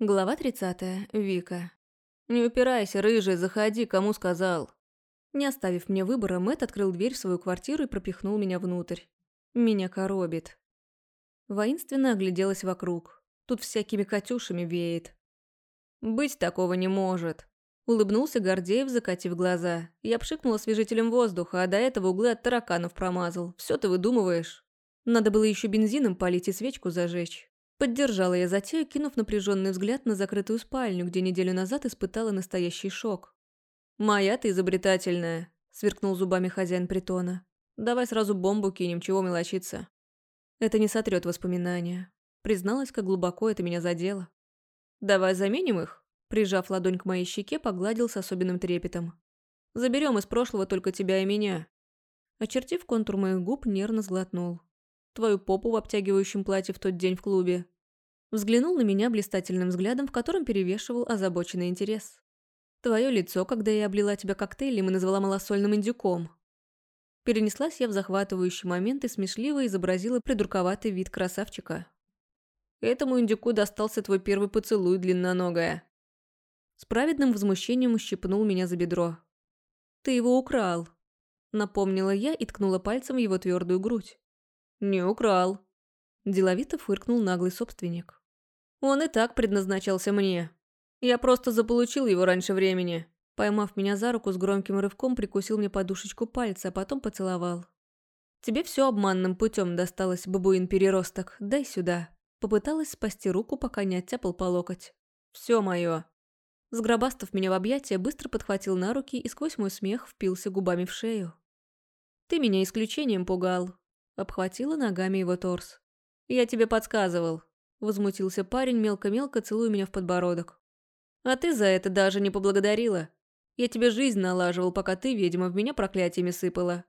Глава 30. Вика. «Не упирайся, рыжий, заходи, кому сказал». Не оставив мне выбора, Мэтт открыл дверь в свою квартиру и пропихнул меня внутрь. Меня коробит. Воинственно огляделась вокруг. Тут всякими Катюшами веет. «Быть такого не может», — улыбнулся Гордеев, закатив глаза. Я пшикнула освежителем воздуха, а до этого углы от тараканов промазал. Все ты выдумываешь. Надо было еще бензином полить и свечку зажечь. Поддержала я затею, кинув напряженный взгляд на закрытую спальню, где неделю назад испытала настоящий шок. «Моя ты изобретательная», — сверкнул зубами хозяин притона. «Давай сразу бомбу кинем, чего мелочиться». Это не сотрет воспоминания. Призналась, как глубоко это меня задело. «Давай заменим их?» Прижав ладонь к моей щеке, погладил с особенным трепетом. «Заберем из прошлого только тебя и меня». Очертив контур моих губ, нервно сглотнул твою попу в обтягивающем платье в тот день в клубе. Взглянул на меня блистательным взглядом, в котором перевешивал озабоченный интерес. Твое лицо, когда я облила тебя коктейлем и назвала малосольным индюком. Перенеслась я в захватывающий момент и смешливо изобразила придурковатый вид красавчика. Этому индюку достался твой первый поцелуй, длинноногая. С праведным возмущением ущипнул меня за бедро. «Ты его украл», — напомнила я и ткнула пальцем его твердую грудь. «Не украл», – деловито фыркнул наглый собственник. «Он и так предназначался мне. Я просто заполучил его раньше времени». Поймав меня за руку с громким рывком, прикусил мне подушечку пальца, а потом поцеловал. «Тебе все обманным путем досталось, бабуин-переросток. Дай сюда». Попыталась спасти руку, пока не оттяпал по локоть. «Все мое». Сгробастав меня в объятия, быстро подхватил на руки и сквозь мой смех впился губами в шею. «Ты меня исключением пугал. Обхватила ногами его торс. «Я тебе подсказывал», – возмутился парень, мелко-мелко целуя меня в подбородок. «А ты за это даже не поблагодарила. Я тебе жизнь налаживал, пока ты, ведьма, в меня проклятиями сыпала.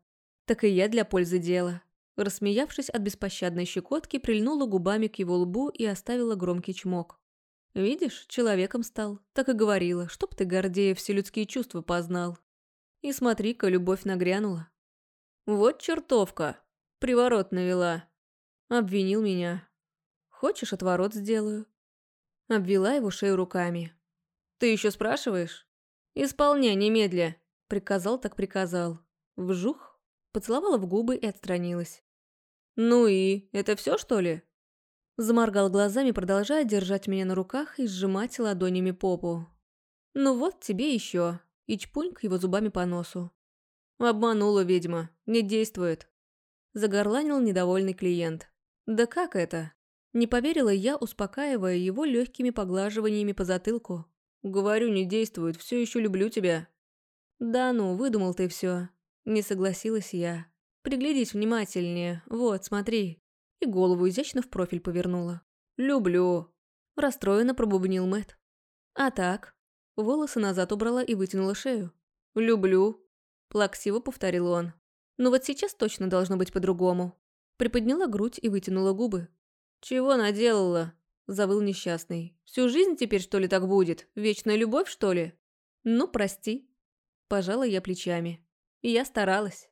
Так и я для пользы дела». Рассмеявшись от беспощадной щекотки, прильнула губами к его лбу и оставила громкий чмок. «Видишь, человеком стал. Так и говорила, чтоб ты, Гордеев, все людские чувства познал. И смотри-ка, любовь нагрянула». «Вот чертовка!» Приворот навела. Обвинил меня. Хочешь, отворот сделаю? Обвела его шею руками. Ты еще спрашиваешь? Исполняй немедля. Приказал так приказал. Вжух. Поцеловала в губы и отстранилась. «Ну и? Это все, что ли?» Заморгал глазами, продолжая держать меня на руках и сжимать ладонями попу. «Ну вот тебе еще. И чпуньк его зубами по носу. «Обманула ведьма. Не действует. Загорланил недовольный клиент. «Да как это?» Не поверила я, успокаивая его легкими поглаживаниями по затылку. «Говорю, не действует, все еще люблю тебя». «Да ну, выдумал ты все. Не согласилась я. «Приглядись внимательнее. Вот, смотри». И голову изящно в профиль повернула. «Люблю». Расстроенно пробубнил Мэт. «А так?» Волосы назад убрала и вытянула шею. «Люблю», – плаксиво повторил он. Но вот сейчас точно должно быть по-другому. Приподняла грудь и вытянула губы. «Чего наделала?» – завыл несчастный. «Всю жизнь теперь, что ли, так будет? Вечная любовь, что ли?» «Ну, прости». Пожала я плечами. Я старалась.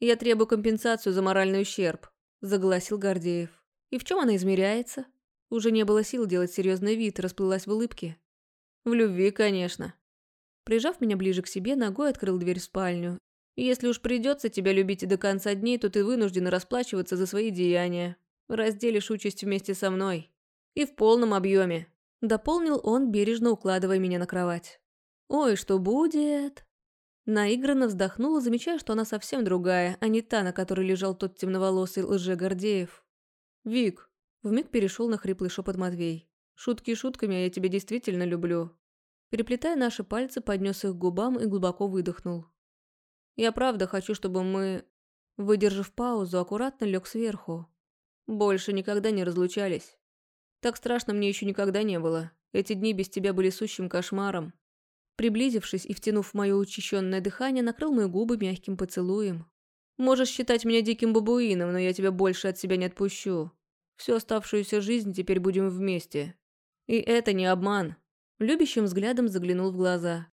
«Я требую компенсацию за моральный ущерб», – загласил Гордеев. «И в чем она измеряется?» Уже не было сил делать серьезный вид, расплылась в улыбке. «В любви, конечно». Прижав меня ближе к себе, ногой открыл дверь в спальню если уж придется тебя любить до конца дней, то ты вынужден расплачиваться за свои деяния. Разделишь участь вместе со мной. И в полном объеме. Дополнил он, бережно укладывая меня на кровать. «Ой, что будет?» Наигранно вздохнула, замечая, что она совсем другая, а не та, на которой лежал тот темноволосый лже-гордеев. «Вик!» – вмиг перешел на хриплый шепот Матвей. «Шутки шутками, а я тебя действительно люблю». Переплетая наши пальцы, поднес их к губам и глубоко выдохнул. Я правда хочу, чтобы мы, выдержав паузу, аккуратно лег сверху. Больше никогда не разлучались. Так страшно мне еще никогда не было. Эти дни без тебя были сущим кошмаром. Приблизившись и втянув мое учащенное дыхание, накрыл мои губы мягким поцелуем. Можешь считать меня диким бабуином, но я тебя больше от себя не отпущу. Всю оставшуюся жизнь теперь будем вместе. И это не обман. Любящим взглядом заглянул в глаза.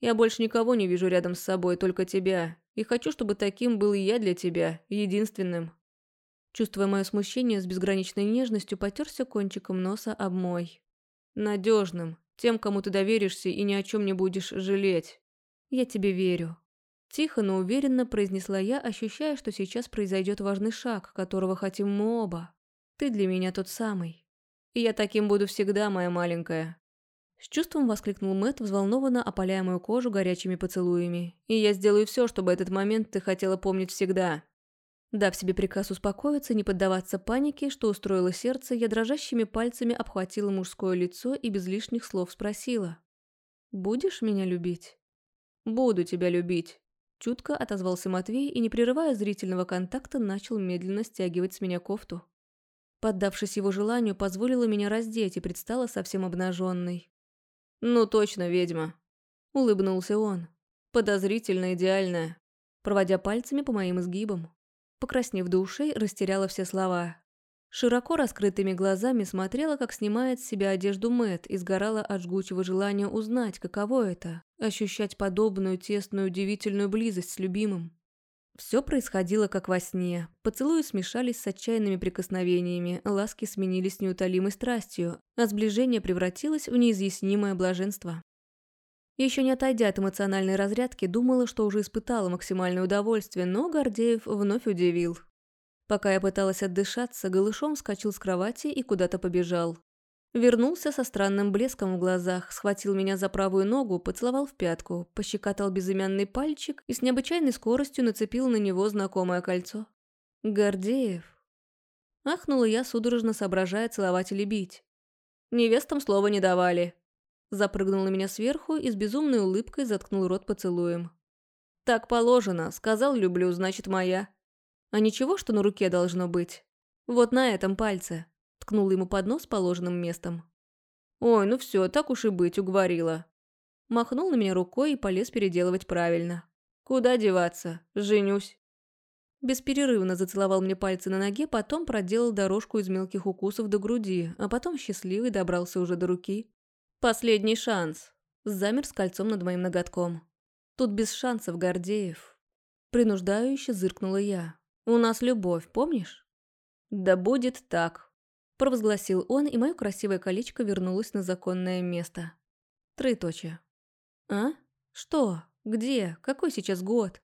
Я больше никого не вижу рядом с собой, только тебя. И хочу, чтобы таким был и я для тебя, единственным». Чувствуя мое смущение, с безграничной нежностью потерся кончиком носа об мой. надежным, тем, кому ты доверишься и ни о чем не будешь жалеть. Я тебе верю. Тихо, но уверенно произнесла я, ощущая, что сейчас произойдет важный шаг, которого хотим мы оба. Ты для меня тот самый. И я таким буду всегда, моя маленькая. С чувством воскликнул Мэтт, взволнованно опаляя мою кожу горячими поцелуями. «И я сделаю все, чтобы этот момент ты хотела помнить всегда». Дав себе приказ успокоиться, не поддаваться панике, что устроило сердце, я дрожащими пальцами обхватила мужское лицо и без лишних слов спросила. «Будешь меня любить?» «Буду тебя любить», – чутко отозвался Матвей и, не прерывая зрительного контакта, начал медленно стягивать с меня кофту. Поддавшись его желанию, позволила меня раздеть и предстала совсем обнаженной. «Ну точно, ведьма», – улыбнулся он. «Подозрительно идеальная», проводя пальцами по моим изгибам. Покраснев до растеряла все слова. Широко раскрытыми глазами смотрела, как снимает с себя одежду Мэт и сгорала от жгучего желания узнать, каково это – ощущать подобную тесную удивительную близость с любимым. Все происходило как во сне. Поцелуи смешались с отчаянными прикосновениями, ласки сменились неутолимой страстью, а сближение превратилось в неизъяснимое блаженство. Еще не отойдя от эмоциональной разрядки, думала, что уже испытала максимальное удовольствие, но Гордеев вновь удивил. Пока я пыталась отдышаться, голышом вскочил с кровати и куда-то побежал. Вернулся со странным блеском в глазах, схватил меня за правую ногу, поцеловал в пятку, пощекотал безымянный пальчик и с необычайной скоростью нацепил на него знакомое кольцо. «Гордеев». Ахнула я, судорожно соображая целовать или бить. Невестам слова не давали. Запрыгнул на меня сверху и с безумной улыбкой заткнул рот поцелуем. «Так положено. Сказал люблю, значит моя. А ничего, что на руке должно быть? Вот на этом пальце». Ткнула ему под нос положенным местом. «Ой, ну все, так уж и быть, уговорила». Махнул на меня рукой и полез переделывать правильно. «Куда деваться? Женюсь». Бесперерывно зацеловал мне пальцы на ноге, потом проделал дорожку из мелких укусов до груди, а потом счастливый добрался уже до руки. «Последний шанс». Замер с кольцом над моим ноготком. «Тут без шансов, Гордеев». Принуждающе зыркнула я. «У нас любовь, помнишь?» «Да будет так», провозгласил он, и мое красивое колечко вернулось на законное место. Троеточие. «А? Что? Где? Какой сейчас год?»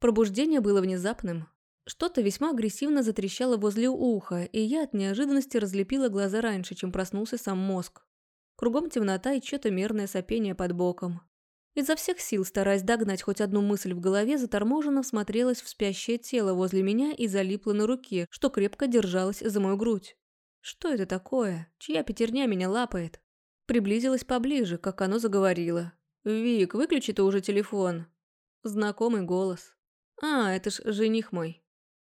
Пробуждение было внезапным. Что-то весьма агрессивно затрещало возле уха, и я от неожиданности разлепила глаза раньше, чем проснулся сам мозг. Кругом темнота и что-то мерное сопение под боком. Изо всех сил, стараясь догнать хоть одну мысль в голове, заторможенно всмотрелась в спящее тело возле меня и залипла на руке, что крепко держалась за мою грудь. Что это такое? Чья пятерня меня лапает? Приблизилась поближе, как оно заговорило. «Вик, выключи ты уже телефон». Знакомый голос. «А, это ж жених мой».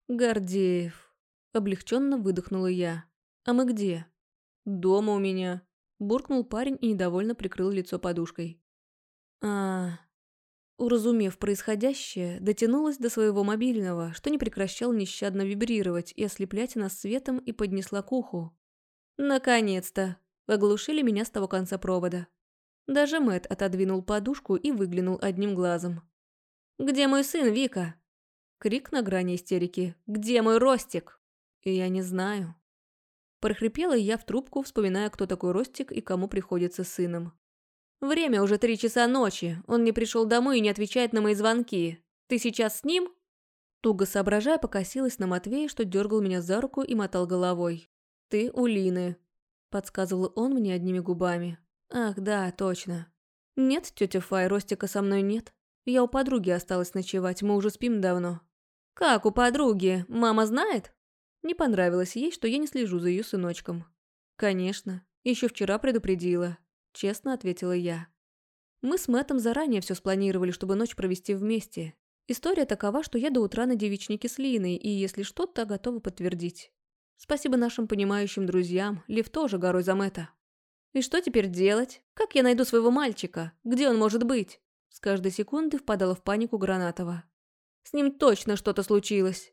«Гордеев». Облегченно выдохнула я. «А мы где?» «Дома у меня», – буркнул парень и недовольно прикрыл лицо подушкой. а Уразумев происходящее, дотянулась до своего мобильного, что не прекращал нещадно вибрировать и ослеплять нас светом, и поднесла к уху. «Наконец-то!» – оглушили меня с того конца провода. Даже Мэт отодвинул подушку и выглянул одним глазом. «Где мой сын, Вика?» Крик на грани истерики. «Где мой Ростик?» Я не знаю. Прохрипела я в трубку, вспоминая, кто такой Ростик и кому приходится сыном. Время уже три часа ночи. Он не пришел домой и не отвечает на мои звонки. Ты сейчас с ним?» Туго соображая, покосилась на Матвея, что дергал меня за руку и мотал головой. «Ты у Лины», – подсказывал он мне одними губами. «Ах, да, точно. Нет, тетя Фай, Ростика со мной нет. Я у подруги осталась ночевать, мы уже спим давно». «Как у подруги? Мама знает?» Не понравилось ей, что я не слежу за ее сыночком. «Конечно. Еще вчера предупредила. – честно ответила я. Мы с Мэттом заранее все спланировали, чтобы ночь провести вместе. История такова, что я до утра на девичнике с Линой, и если что-то, готова подтвердить. Спасибо нашим понимающим друзьям, Лив тоже горой за Мэтта. И что теперь делать? Как я найду своего мальчика? Где он может быть? С каждой секунды впадала в панику Гранатова. С ним точно что-то случилось.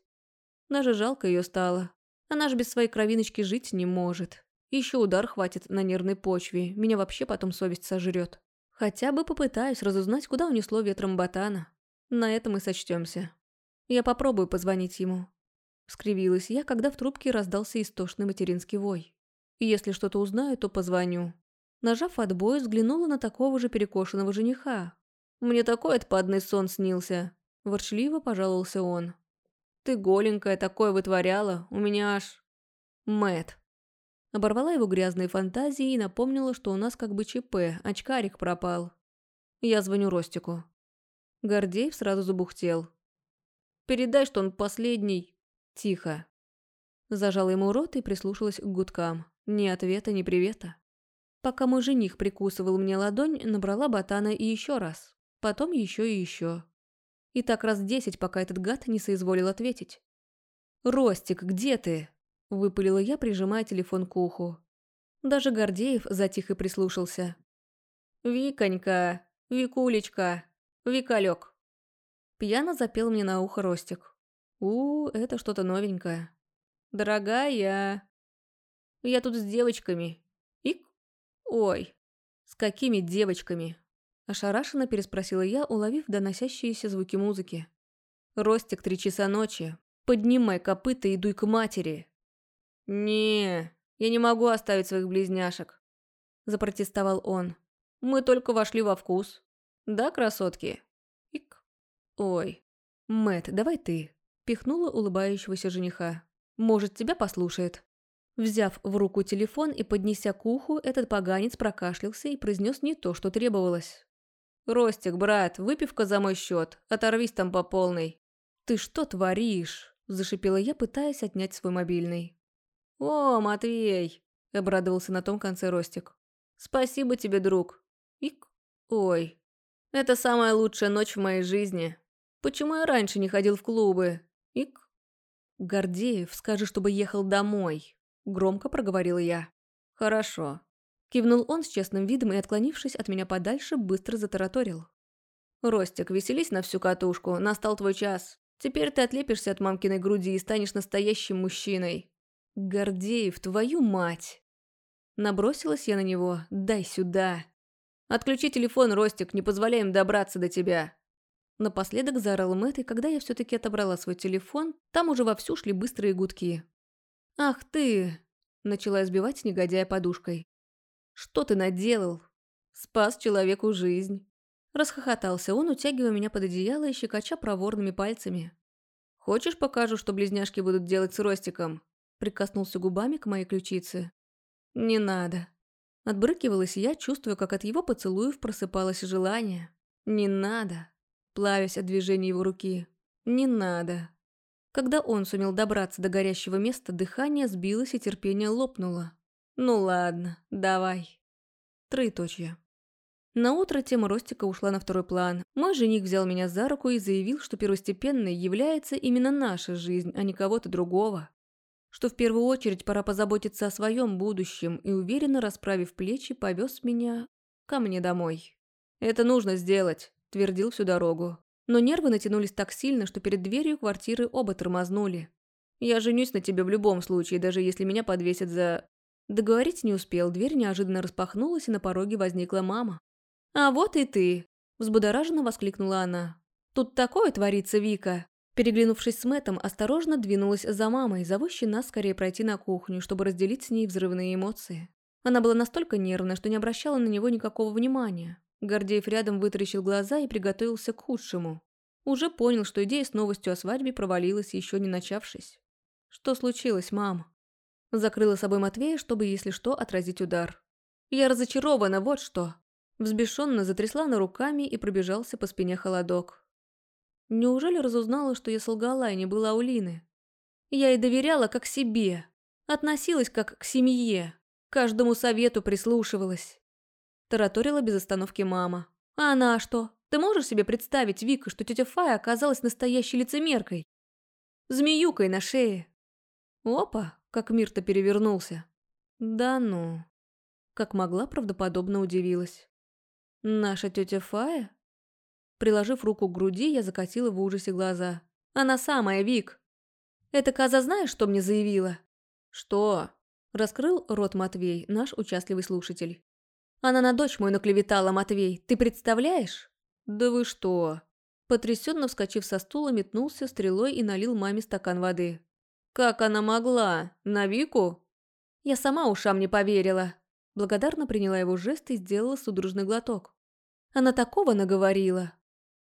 Даже жалко ее стало. Она ж без своей кровиночки жить не может. Еще удар хватит на нервной почве, меня вообще потом совесть сожрет. Хотя бы попытаюсь разузнать, куда унесло ветром ботана. На этом и сочтемся. Я попробую позвонить ему. Скривилась я, когда в трубке раздался истошный материнский вой. И если что-то узнаю, то позвоню. Нажав отбой, взглянула на такого же перекошенного жениха. «Мне такой отпадный сон снился», – ворчливо пожаловался он. «Ты голенькая такое вытворяла, у меня аж...» Мэт. Оборвала его грязные фантазии и напомнила, что у нас как бы ЧП, очкарик пропал. Я звоню Ростику. Гордеев сразу забухтел. «Передай, что он последний...» «Тихо». Зажала ему рот и прислушалась к гудкам. Ни ответа, ни привета. Пока мой жених прикусывал мне ладонь, набрала ботана и еще раз. Потом еще и еще. И так раз десять, пока этот гад не соизволил ответить. «Ростик, где ты?» – выпалила я, прижимая телефон к уху. Даже Гордеев затих и прислушался. «Виконька, Викулечка, Викалек». Пьяно запел мне на ухо Ростик. «У, это что-то новенькое». «Дорогая, я тут с девочками. Ик? Ой, с какими девочками?» Ошарашенно переспросила я, уловив доносящиеся звуки музыки. «Ростик, три часа ночи. Поднимай копыта и дуй к матери». «Не, я не могу оставить своих близняшек», – запротестовал он. «Мы только вошли во вкус. Да, красотки?» Ик. «Ой. Мэт, давай ты», – пихнула улыбающегося жениха. «Может, тебя послушает». Взяв в руку телефон и поднеся к уху, этот поганец прокашлялся и произнес не то, что требовалось. «Ростик, брат, выпивка за мой счет. Оторвись там по полной». «Ты что творишь?» – зашипела я, пытаясь отнять свой мобильный. «О, Матвей!» – обрадовался на том конце Ростик. «Спасибо тебе, друг. Ик. Ой. Это самая лучшая ночь в моей жизни. Почему я раньше не ходил в клубы? Ик. Гордеев, скажи, чтобы ехал домой. Громко проговорила я. Хорошо. Кивнул он с честным видом и, отклонившись от меня подальше, быстро затараторил. «Ростик, веселись на всю катушку, настал твой час. Теперь ты отлепишься от мамкиной груди и станешь настоящим мужчиной». «Гордеев, твою мать!» Набросилась я на него. «Дай сюда!» «Отключи телефон, Ростик, не позволяй им добраться до тебя!» Напоследок заорал Мэтт, и когда я все-таки отобрала свой телефон, там уже вовсю шли быстрые гудки. «Ах ты!» – начала избивать негодяя подушкой. Что ты наделал? Спас человеку жизнь. Расхохотался он, утягивая меня под одеяло и щекоча проворными пальцами. «Хочешь, покажу, что близняшки будут делать с Ростиком?» Прикоснулся губами к моей ключице. «Не надо». Отбрыкивалась я, чувствуя, как от его поцелуев просыпалось желание. «Не надо». Плавясь от движения его руки. «Не надо». Когда он сумел добраться до горящего места, дыхание сбилось и терпение лопнуло. Ну ладно, давай. Троеточие. На утро тема Ростика ушла на второй план. Мой жених взял меня за руку и заявил, что первостепенной является именно наша жизнь, а не кого-то другого. Что в первую очередь пора позаботиться о своем будущем и, уверенно расправив плечи, повез меня ко мне домой. «Это нужно сделать», – твердил всю дорогу. Но нервы натянулись так сильно, что перед дверью квартиры оба тормознули. «Я женюсь на тебе в любом случае, даже если меня подвесят за Договорить не успел, дверь неожиданно распахнулась, и на пороге возникла мама. «А вот и ты!» – взбудораженно воскликнула она. «Тут такое творится, Вика!» Переглянувшись с Мэтом, осторожно двинулась за мамой, зовущей нас скорее пройти на кухню, чтобы разделить с ней взрывные эмоции. Она была настолько нервна, что не обращала на него никакого внимания. Гордеев рядом вытаращил глаза и приготовился к худшему. Уже понял, что идея с новостью о свадьбе провалилась, еще не начавшись. «Что случилось, мам?» Закрыла собой Матвея, чтобы, если что, отразить удар. Я разочарована, вот что. Взбешенно затрясла на руками и пробежался по спине холодок. Неужели разузнала, что я солгала и не была у Лины? Я ей доверяла как себе, относилась как к семье, каждому совету прислушивалась. Тараторила без остановки мама. А она что? Ты можешь себе представить, Вика, что тетя Фая оказалась настоящей лицемеркой? Змеюкой на шее. Опа, как мир-то перевернулся. Да ну. Как могла, правдоподобно удивилась. Наша тетя Фая? Приложив руку к груди, я закатила в ужасе глаза. Она самая, Вик. Эта коза знаешь, что мне заявила? Что? Раскрыл рот Матвей, наш участливый слушатель. Она на дочь мою наклеветала, Матвей. Ты представляешь? Да вы что? Потрясенно вскочив со стула, метнулся стрелой и налил маме стакан воды. Как она могла? На Вику? Я сама ушам не поверила. Благодарно приняла его жест и сделала судорожный глоток. Она такого наговорила.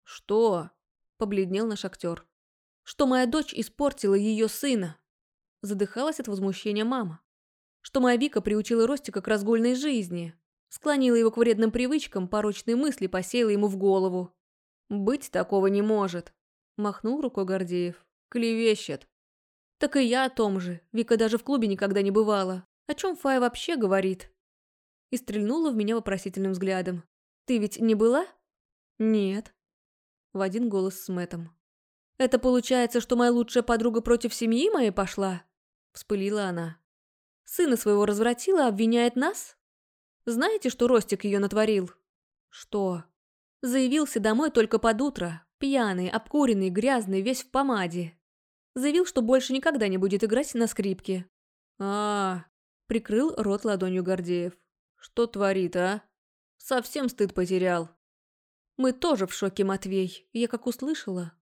«Что?» – побледнел наш актер. «Что моя дочь испортила ее сына!» Задыхалась от возмущения мама. «Что моя Вика приучила Ростика к разгульной жизни, склонила его к вредным привычкам, порочные мысли посеяла ему в голову. Быть такого не может!» – махнул рукой Гордеев. «Клевещет!» «Так и я о том же. Вика даже в клубе никогда не бывала. О чем Фая вообще говорит?» И стрельнула в меня вопросительным взглядом. «Ты ведь не была?» «Нет», в один голос с Мэтом. «Это получается, что моя лучшая подруга против семьи моей пошла?» Вспылила она. «Сына своего развратила, обвиняет нас? Знаете, что Ростик ее натворил?» «Что?» Заявился домой только под утро, пьяный, обкуренный, грязный, весь в помаде. Заявил, что больше никогда не будет играть на скрипке. а, -а, -а прикрыл рот ладонью Гордеев. «Что творит, а? Совсем стыд потерял». Мы тоже в шоке, Матвей. Я как услышала.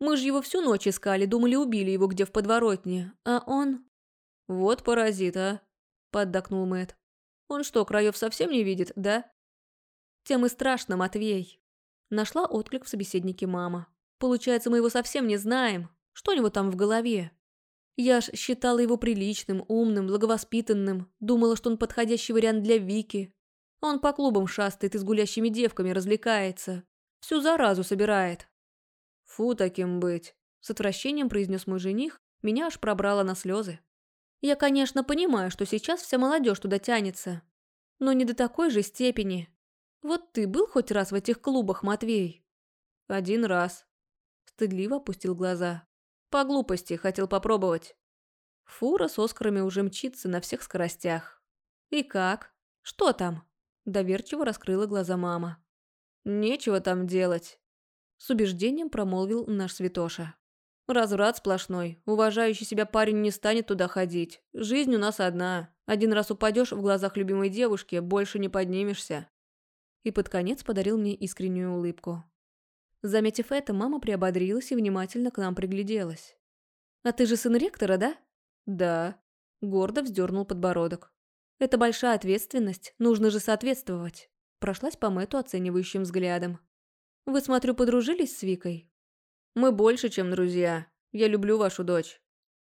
Мы же его всю ночь искали, думали, убили его где в подворотне. А он... Вот паразит, а? Поддакнул Мэт. Он что, краев совсем не видит, да? Тем и страшно, Матвей. Нашла отклик в собеседнике мама. Получается, мы его совсем не знаем. Что у него там в голове? Я ж считала его приличным, умным, благовоспитанным. Думала, что он подходящий вариант для Вики. Он по клубам шастает и с гулящими девками развлекается. Всю заразу собирает. Фу таким быть. С отвращением произнес мой жених, меня аж пробрало на слезы. Я, конечно, понимаю, что сейчас вся молодежь туда тянется. Но не до такой же степени. Вот ты был хоть раз в этих клубах, Матвей? Один раз. Стыдливо опустил глаза. По глупости хотел попробовать. Фура с Оскарами уже мчится на всех скоростях. И как? Что там? Доверчиво раскрыла глаза мама. «Нечего там делать», – с убеждением промолвил наш святоша. «Разврат сплошной. Уважающий себя парень не станет туда ходить. Жизнь у нас одна. Один раз упадешь в глазах любимой девушки, больше не поднимешься». И под конец подарил мне искреннюю улыбку. Заметив это, мама приободрилась и внимательно к нам пригляделась. «А ты же сын ректора, да?» «Да», – гордо вздернул подбородок. Это большая ответственность, нужно же соответствовать. Прошлась по Мэту оценивающим взглядом. Вы, смотрю, подружились с Викой? Мы больше, чем друзья. Я люблю вашу дочь.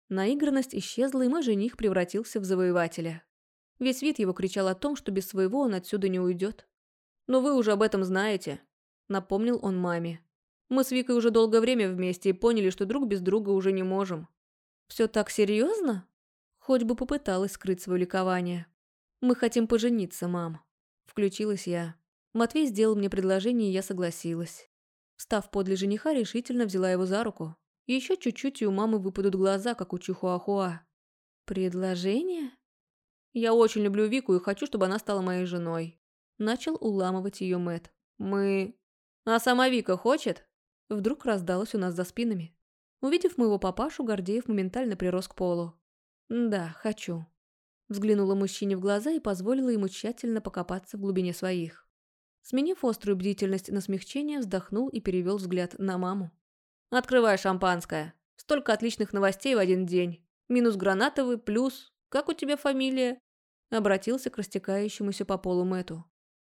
Наигранность исчезла, и мой жених превратился в завоевателя. Весь вид его кричал о том, что без своего он отсюда не уйдет. «Но вы уже об этом знаете», — напомнил он маме. «Мы с Викой уже долгое время вместе и поняли, что друг без друга уже не можем». «Все так серьезно?» Хоть бы попыталась скрыть свое ликование. «Мы хотим пожениться, мам», – включилась я. Матвей сделал мне предложение, и я согласилась. Став подле жениха, решительно взяла его за руку. Еще чуть-чуть, и у мамы выпадут глаза, как у Чухуахуа. «Предложение?» «Я очень люблю Вику и хочу, чтобы она стала моей женой». Начал уламывать ее Мэт. «Мы...» «А сама Вика хочет?» Вдруг раздалось у нас за спинами. Увидев моего папашу, Гордеев моментально прирос к полу. «Да, хочу». Взглянула мужчине в глаза и позволила ему тщательно покопаться в глубине своих. Сменив острую бдительность на смягчение, вздохнул и перевел взгляд на маму. «Открывай шампанское. Столько отличных новостей в один день. Минус гранатовый, плюс... Как у тебя фамилия?» Обратился к растекающемуся по полу Мэту.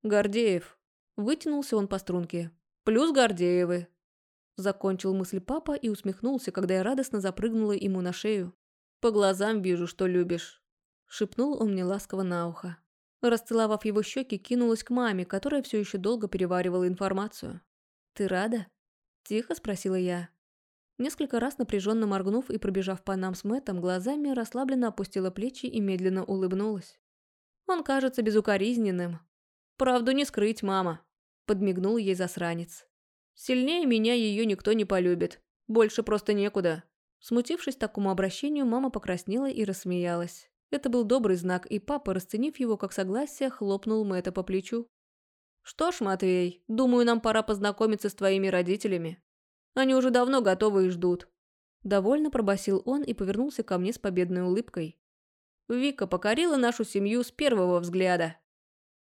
«Гордеев». Вытянулся он по струнке. «Плюс Гордеевы». Закончил мысль папа и усмехнулся, когда я радостно запрыгнула ему на шею. «По глазам вижу, что любишь шепнул он мне ласково на ухо. Расцеловав его щеки, кинулась к маме, которая все еще долго переваривала информацию. «Ты рада?» – тихо спросила я. Несколько раз напряженно моргнув и пробежав по нам с Мэттом глазами, расслабленно опустила плечи и медленно улыбнулась. «Он кажется безукоризненным. Правду не скрыть, мама», – подмигнул ей засранец. «Сильнее меня ее никто не полюбит. Больше просто некуда». Смутившись такому обращению, мама покраснела и рассмеялась. Это был добрый знак, и папа, расценив его как согласие, хлопнул Мэтта по плечу. «Что ж, Матвей, думаю, нам пора познакомиться с твоими родителями. Они уже давно готовы и ждут». Довольно пробасил он и повернулся ко мне с победной улыбкой. Вика покорила нашу семью с первого взгляда.